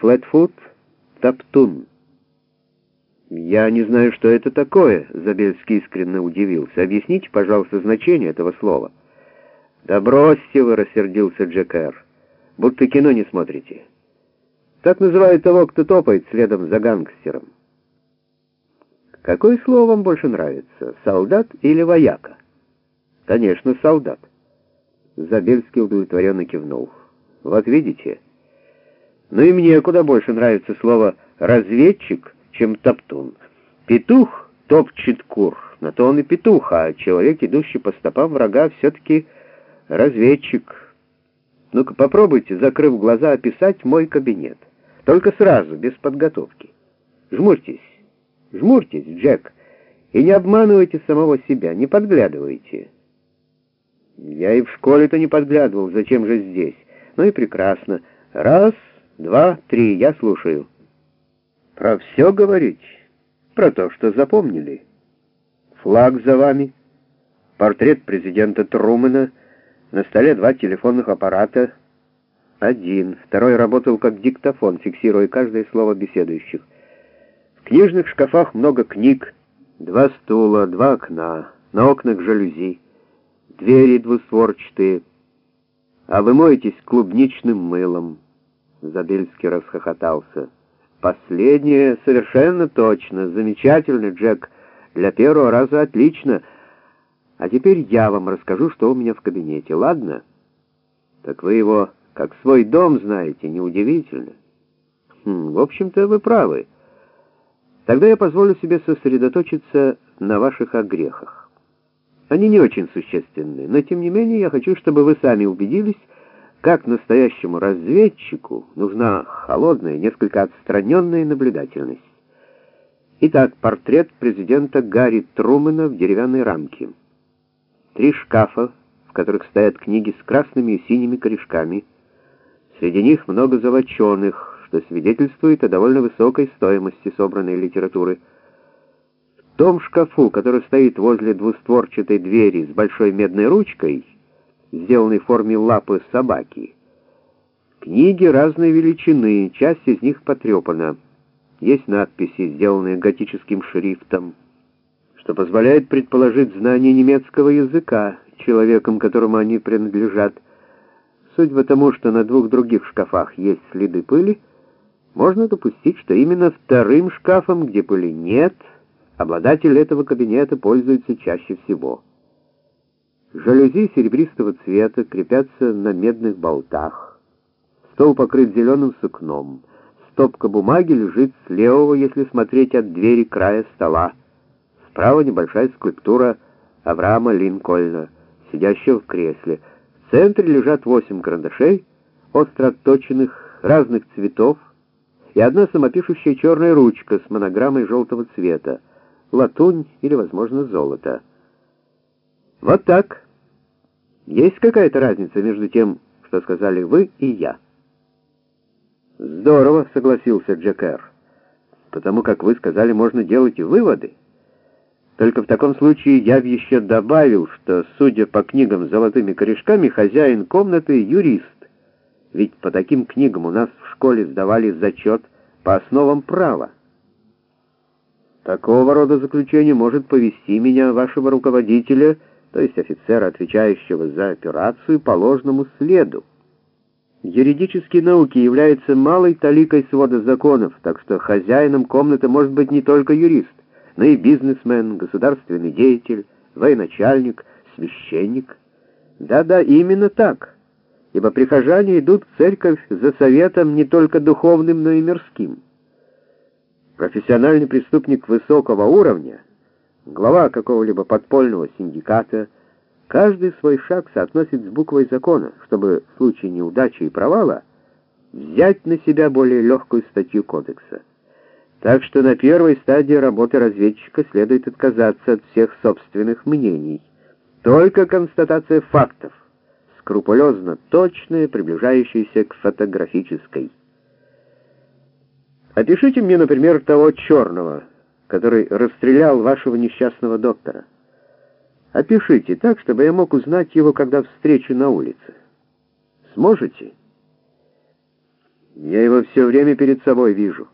Флетфуд, Топтун. «Я не знаю, что это такое», — Забельский искренне удивился. «Объясните, пожалуйста, значение этого слова». «Да бросьте вы», — рассердился Джек Эр. «Будто кино не смотрите». Так называют того, кто топает следом за гангстером. Какое слово вам больше нравится, солдат или вояка? Конечно, солдат. Забельский удовлетворенно кивнул. Вот видите? Ну и мне куда больше нравится слово «разведчик», чем «топтун». Петух топчет кур, на то он и петух, а человек, идущий по стопам врага, все-таки разведчик. Ну-ка попробуйте, закрыв глаза, описать мой кабинет. Только сразу, без подготовки. Жмурьтесь, жмурьтесь, Джек, и не обманывайте самого себя, не подглядывайте. Я и в школе-то не подглядывал, зачем же здесь? Ну и прекрасно. Раз, два, три, я слушаю. Про все говорить? Про то, что запомнили. Флаг за вами, портрет президента Трумэна, на столе два телефонных аппарата — один. Второй работал как диктофон, фиксируя каждое слово беседующих. В книжных шкафах много книг, два стула, два окна, на окнах жалюзи, двери двустворчатые. А вы моетесь клубничным мылом. Забельский расхохотался. Последнее совершенно точно. Замечательно, Джек. Для первого раза отлично. А теперь я вам расскажу, что у меня в кабинете, ладно? Так вы его как свой дом знаете, неудивительно. Хм, в общем-то, вы правы. Тогда я позволю себе сосредоточиться на ваших огрехах. Они не очень существенны, но тем не менее я хочу, чтобы вы сами убедились, как настоящему разведчику нужна холодная, несколько отстраненная наблюдательность. Итак, портрет президента Гарри Трумэна в деревянной рамке. Три шкафа, в которых стоят книги с красными и синими корешками — Среди них много золоченых, что свидетельствует о довольно высокой стоимости собранной литературы. В том шкафу, который стоит возле двустворчатой двери с большой медной ручкой, сделанной в форме лапы собаки, книги разной величины, часть из них потрепана. Есть надписи, сделанные готическим шрифтом, что позволяет предположить знание немецкого языка человеком, которому они принадлежат. Судя по тому, что на двух других шкафах есть следы пыли, можно допустить, что именно вторым шкафом, где пыли нет, обладатель этого кабинета пользуется чаще всего. Жалюзи серебристого цвета крепятся на медных болтах. Стол покрыт зеленым сукном. Стопка бумаги лежит с левого, если смотреть от двери края стола. Справа небольшая скульптура Авраама Линкольна, сидящего в кресле — в центре лежат восемь карандашей, остро отточенных, разных цветов, и одна самопишущая черная ручка с монограммой желтого цвета, латунь или, возможно, золото. Вот так. Есть какая-то разница между тем, что сказали вы и я? Здорово, согласился Джекер. Потому как вы сказали, можно делать и выводы. Только в таком случае я бы еще добавил, что, судя по книгам с золотыми корешками, хозяин комнаты — юрист. Ведь по таким книгам у нас в школе сдавали зачет по основам права. Такого рода заключение может повести меня, вашего руководителя, то есть офицера, отвечающего за операцию, по ложному следу. Юридические науки являются малой таликой свода законов, так что хозяином комнаты может быть не только юрист но и бизнесмен, государственный деятель, военачальник, священник. Да-да, именно так, ибо прихожане идут в церковь за советом не только духовным, но и мирским. Профессиональный преступник высокого уровня, глава какого-либо подпольного синдиката, каждый свой шаг соотносит с буквой закона, чтобы в случае неудачи и провала взять на себя более легкую статью кодекса. Так что на первой стадии работы разведчика следует отказаться от всех собственных мнений. Только констатация фактов, скрупулезно точная, приближающаяся к фотографической. Опишите мне, например, того черного, который расстрелял вашего несчастного доктора. Опишите так, чтобы я мог узнать его, когда встречу на улице. Сможете? Я его все время перед собой вижу.